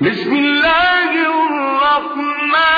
بسم الله الرحمن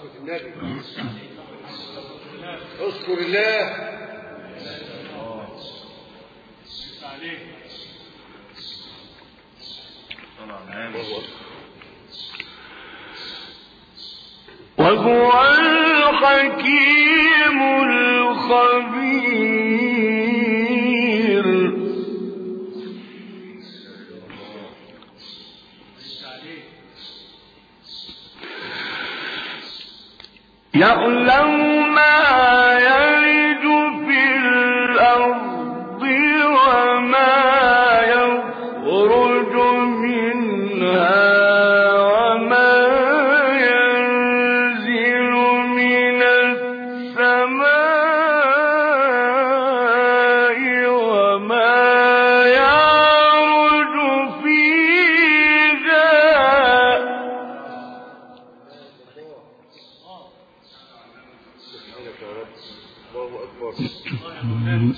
صحبة النبي اذكر الله وهو الحكيم الخبير. يعلم ما يلج في الأرض وما يخرج منها وما ينزل من السماء وما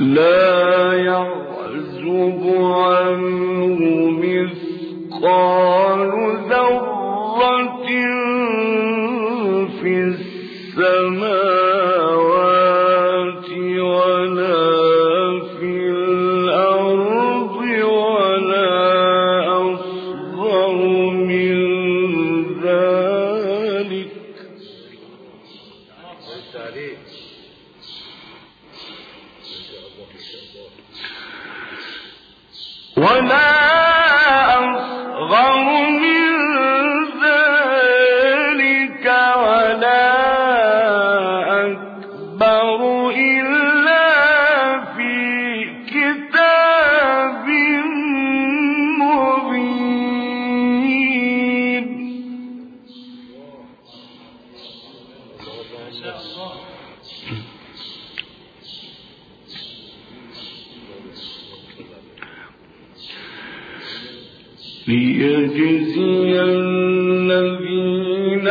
لا يعزب عنه مثقال ذرة في السماء ولا الذين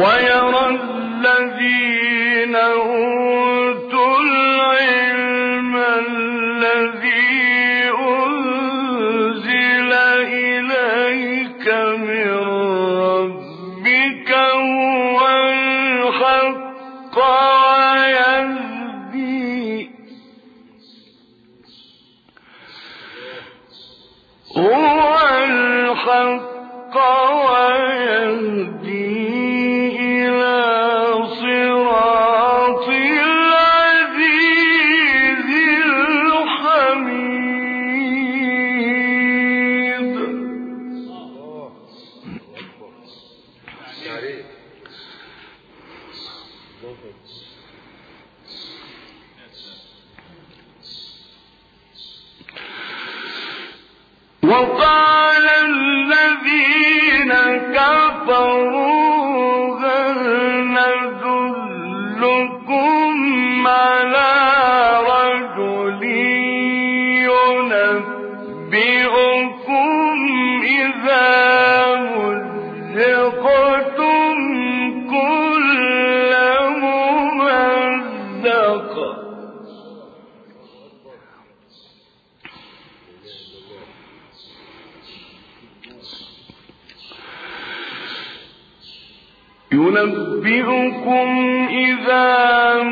ويرى الذين هم أُنَبِّئُكُمْ إِذَا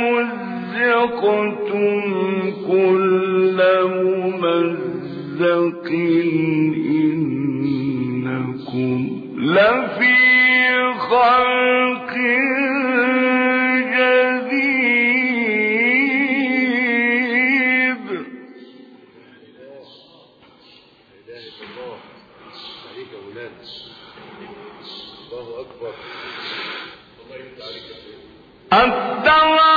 مُزِّقْتُمْ كُلَّ مُمَزَّقٍ إِنَّكُمْ لَفِي خَلْقٍ جديد. الله. أكبر. أفتوى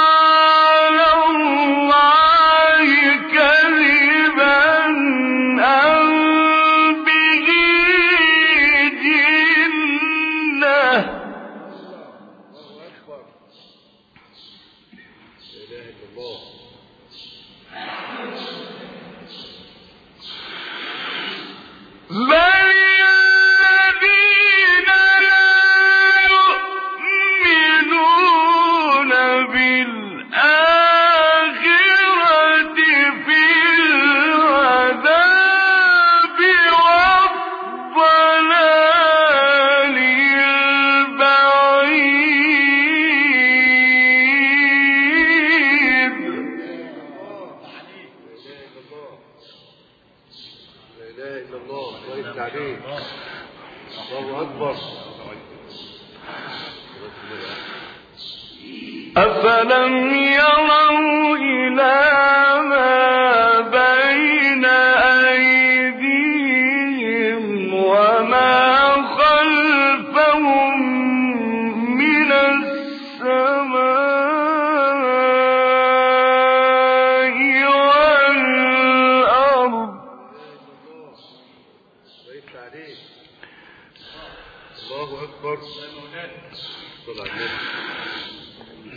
إله إلا الله الله عليك الله أكبر. أفلم يروا إلى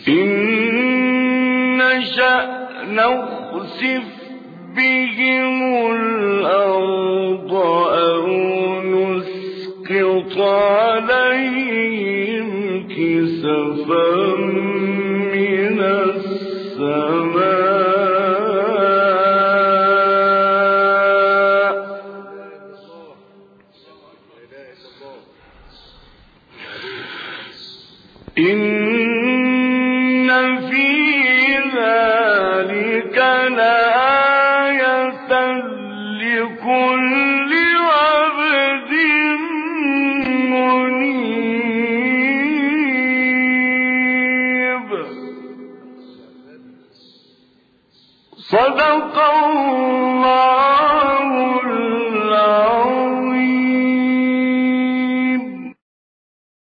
إن نشأ نخسف بهم الأرض أو نسقط عليهم كسفاً